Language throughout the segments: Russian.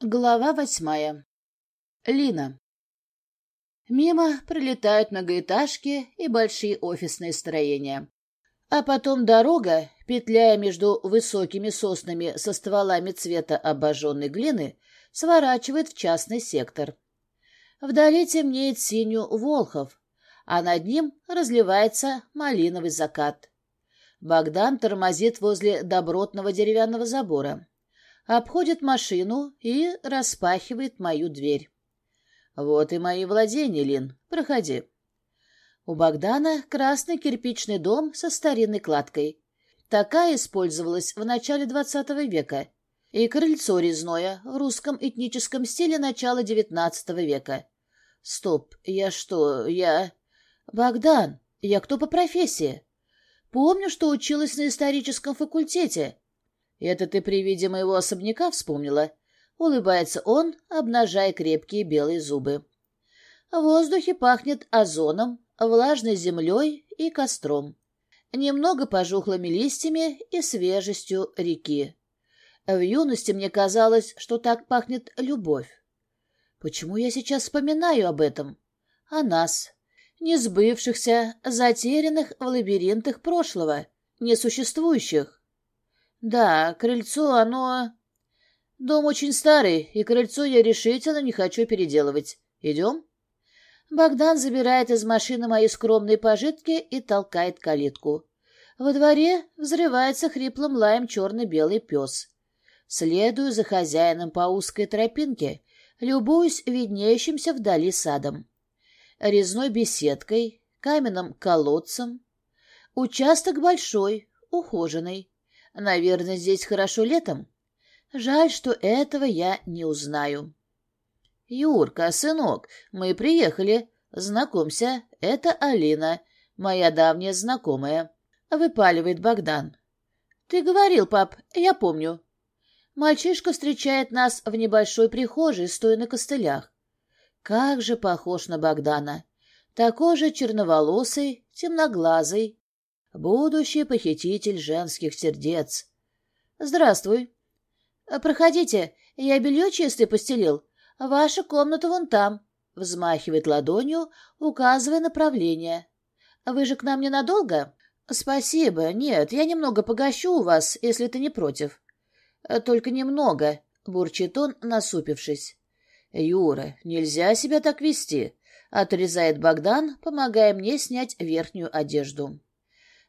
Глава восьмая. Лина. Мимо пролетают многоэтажки и большие офисные строения. А потом дорога, петляя между высокими соснами со стволами цвета обожженной глины, сворачивает в частный сектор. Вдали темнеет синюю Волхов, а над ним разливается малиновый закат. Богдан тормозит возле добротного деревянного забора обходит машину и распахивает мою дверь. «Вот и мои владения, Лин. Проходи». У Богдана красный кирпичный дом со старинной кладкой. Такая использовалась в начале XX века. И крыльцо резное в русском этническом стиле начала XIX века. Стоп, я что, я... Богдан, я кто по профессии? Помню, что училась на историческом факультете. «Это ты при виде моего особняка вспомнила?» Улыбается он, обнажая крепкие белые зубы. В воздухе пахнет озоном, влажной землей и костром. Немного пожухлыми листьями и свежестью реки. В юности мне казалось, что так пахнет любовь. Почему я сейчас вспоминаю об этом? О нас, несбывшихся, затерянных в лабиринтах прошлого, несуществующих. Да, крыльцо, оно... Дом очень старый, и крыльцо я решительно не хочу переделывать. Идем? Богдан забирает из машины мои скромные пожитки и толкает калитку. Во дворе взрывается хриплым лаем черно-белый пес. Следую за хозяином по узкой тропинке, любуюсь виднеющимся вдали садом. Резной беседкой, каменным колодцем. Участок большой, ухоженный. Наверное, здесь хорошо летом. Жаль, что этого я не узнаю. Юрка, сынок, мы приехали. Знакомься, это Алина, моя давняя знакомая. Выпаливает Богдан. Ты говорил, пап, я помню. Мальчишка встречает нас в небольшой прихожей, стоя на костылях. Как же похож на Богдана. Такой же черноволосый, темноглазый, будущий похититель женских сердец. «Здравствуй». «Проходите, я белье чистое постелил. Ваша комната вон там», — взмахивает ладонью, указывая направление. «Вы же к нам ненадолго?» «Спасибо. Нет, я немного погощу у вас, если ты не против». «Только немного», — бурчит он, насупившись. «Юра, нельзя себя так вести», — отрезает Богдан, помогая мне снять верхнюю одежду.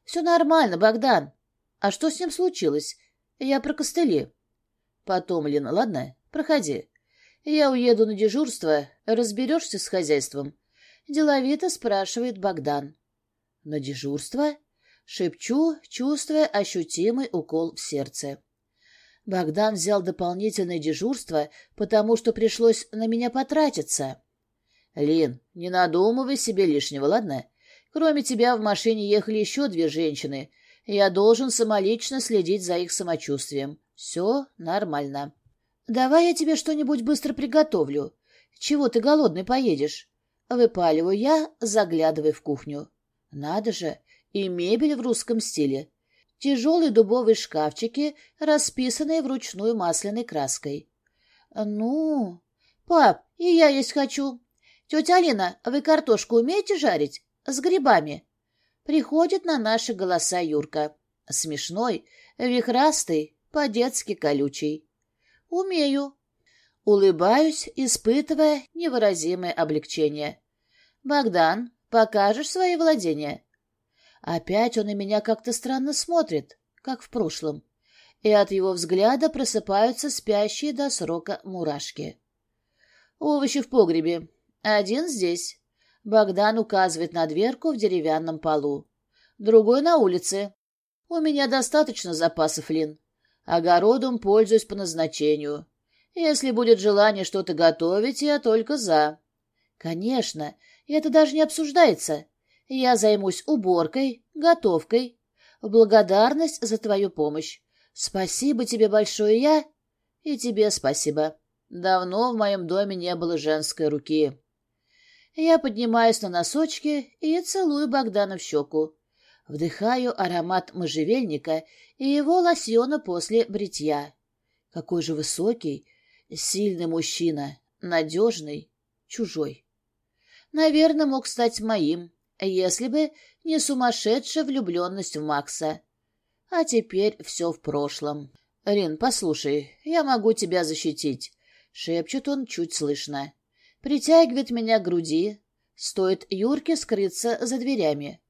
«Все нормально, Богдан. А что с ним случилось? Я про костыли». «Потом, Лена, ладно? Проходи. Я уеду на дежурство. Разберешься с хозяйством?» Деловито спрашивает Богдан. «На дежурство?» Шепчу, чувствуя ощутимый укол в сердце. Богдан взял дополнительное дежурство, потому что пришлось на меня потратиться. «Лин, не надумывай себе лишнего, ладно? Кроме тебя в машине ехали еще две женщины. Я должен самолично следить за их самочувствием. Все нормально. Давай я тебе что-нибудь быстро приготовлю. Чего ты голодный поедешь? Выпаливаю я, заглядывая в кухню. Надо же, и мебель в русском стиле. Тяжелые дубовые шкафчики, расписанные вручную масляной краской. Ну, пап, и я есть хочу. Тетя Алина, вы картошку умеете жарить? С грибами. Приходит на наши голоса Юрка. Смешной, вихрастый, по-детски колючий. Умею. Улыбаюсь, испытывая невыразимое облегчение. Богдан, покажешь свои владения? Опять он на меня как-то странно смотрит, как в прошлом, и от его взгляда просыпаются спящие до срока мурашки. Овощи в погребе. Один здесь. Богдан указывает на дверку в деревянном полу. Другой на улице. У меня достаточно запасов, Лин. Огородом пользуюсь по назначению. Если будет желание что-то готовить, я только за. Конечно, это даже не обсуждается. Я займусь уборкой, готовкой. Благодарность за твою помощь. Спасибо тебе большое, я... И тебе спасибо. Давно в моем доме не было женской руки. Я поднимаюсь на носочки и целую Богдана в щеку. Вдыхаю аромат можжевельника и его лосьона после бритья. Какой же высокий, Сильный мужчина, надежный, чужой. Наверное, мог стать моим, если бы не сумасшедшая влюбленность в Макса. А теперь все в прошлом. «Рин, послушай, я могу тебя защитить», — шепчет он чуть слышно. Притягивает меня к груди. Стоит Юрке скрыться за дверями.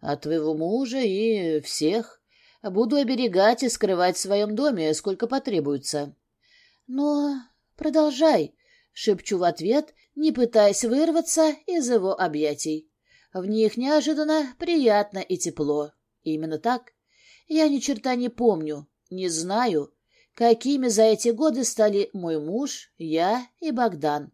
От твоего мужа и всех. Буду оберегать и скрывать в своем доме, сколько потребуется. Но продолжай, — шепчу в ответ, не пытаясь вырваться из его объятий. В них неожиданно приятно и тепло. Именно так. Я ни черта не помню, не знаю, какими за эти годы стали мой муж, я и Богдан.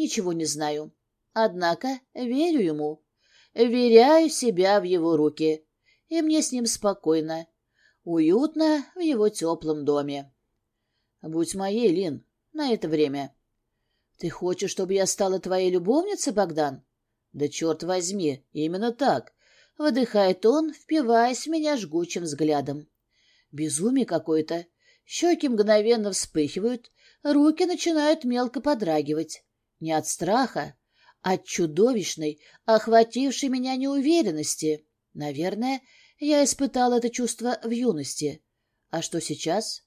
Ничего не знаю. Однако верю ему. Веряю себя в его руки. И мне с ним спокойно. Уютно в его теплом доме. Будь моей, Лин, на это время. Ты хочешь, чтобы я стала твоей любовницей, Богдан? Да черт возьми, именно так. Выдыхает он, впиваясь в меня жгучим взглядом. Безумие какое-то. Щеки мгновенно вспыхивают, руки начинают мелко подрагивать. Не от страха, а от чудовищной, охватившей меня неуверенности. Наверное, я испытала это чувство в юности. А что сейчас?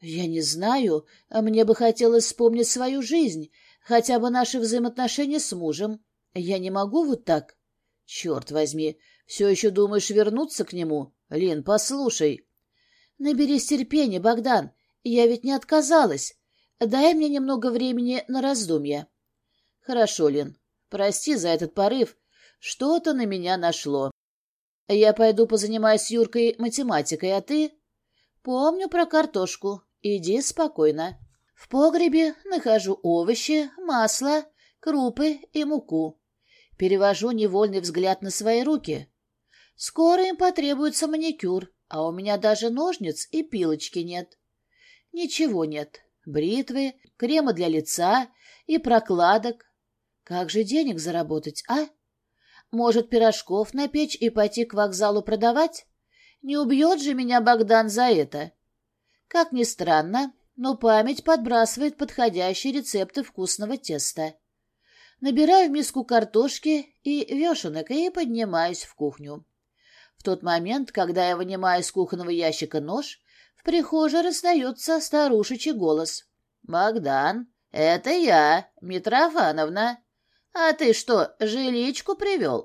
Я не знаю, мне бы хотелось вспомнить свою жизнь, хотя бы наши взаимоотношения с мужем. Я не могу вот так. Черт возьми, все еще думаешь вернуться к нему? Лин, послушай. Наберись терпения, Богдан. Я ведь не отказалась. Дай мне немного времени на раздумья. Хорошо, Лин. Прости за этот порыв. Что-то на меня нашло. Я пойду позанимаюсь с Юркой математикой, а ты? Помню про картошку. Иди спокойно. В погребе нахожу овощи, масло, крупы и муку. Перевожу невольный взгляд на свои руки. Скоро им потребуется маникюр, а у меня даже ножниц и пилочки нет. Ничего нет. Бритвы, крема для лица и прокладок. Как же денег заработать, а? Может, пирожков напечь и пойти к вокзалу продавать? Не убьет же меня Богдан за это? Как ни странно, но память подбрасывает подходящие рецепты вкусного теста. Набираю в миску картошки и вешенок и поднимаюсь в кухню. В тот момент, когда я вынимаю из кухонного ящика нож, в прихожей раздается старушечий голос. «Богдан, это я, Митрофановна. А ты что, жиличку привел?»